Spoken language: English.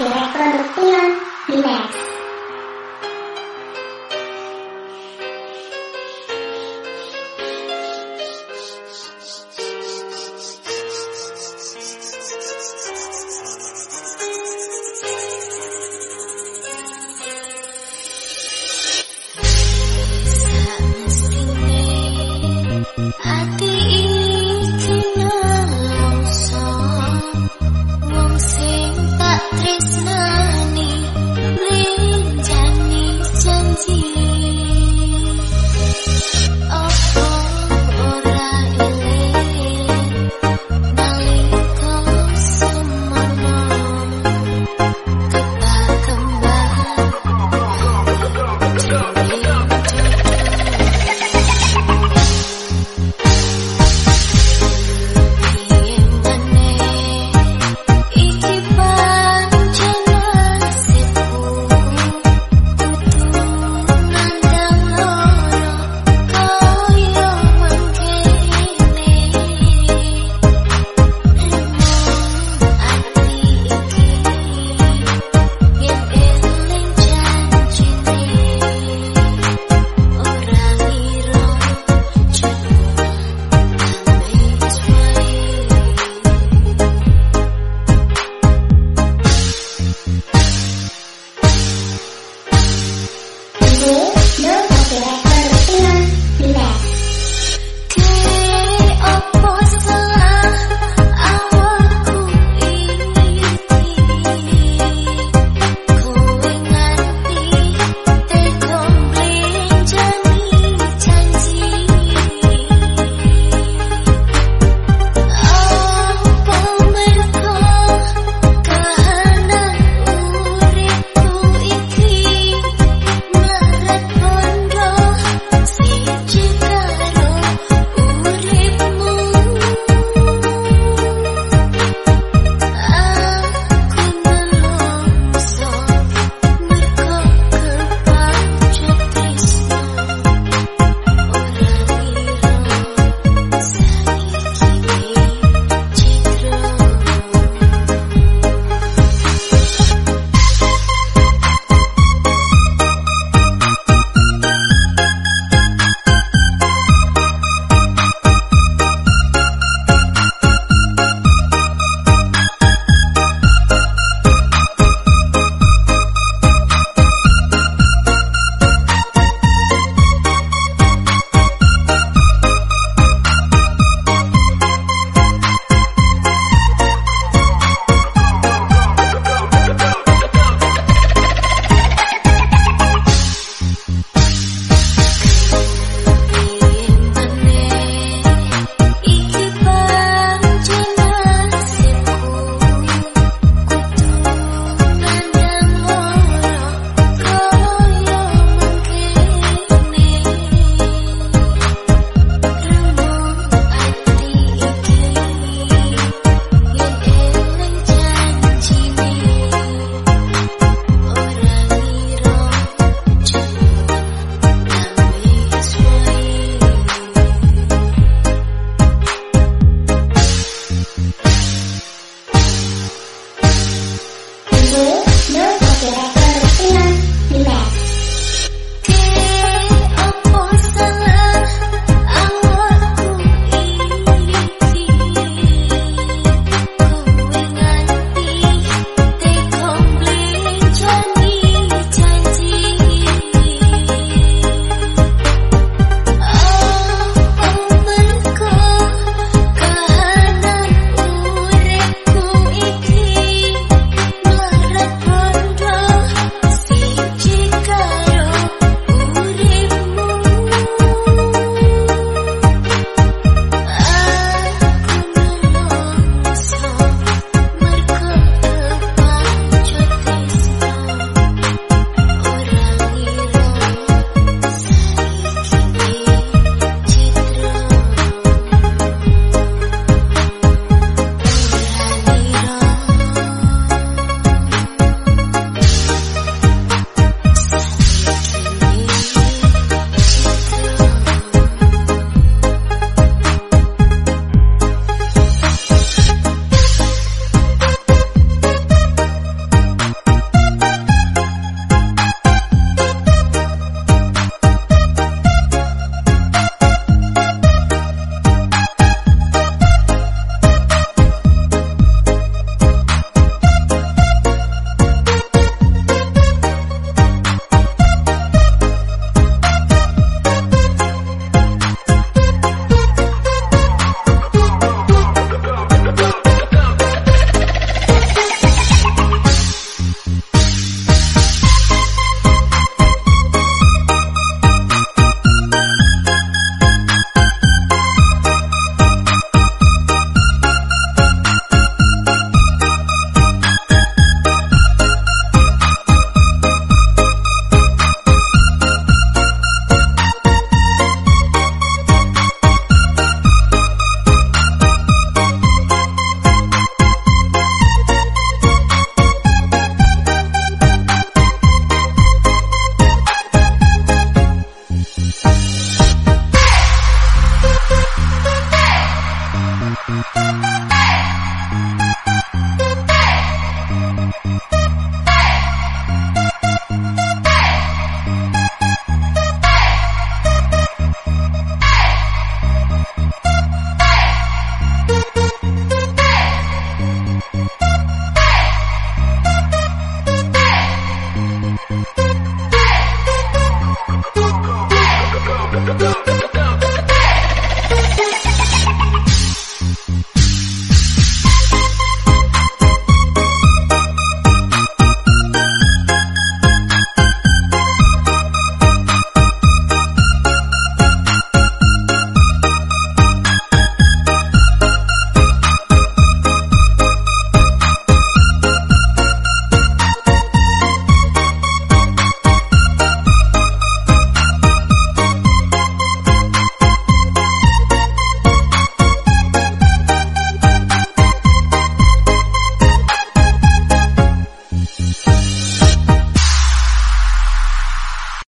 director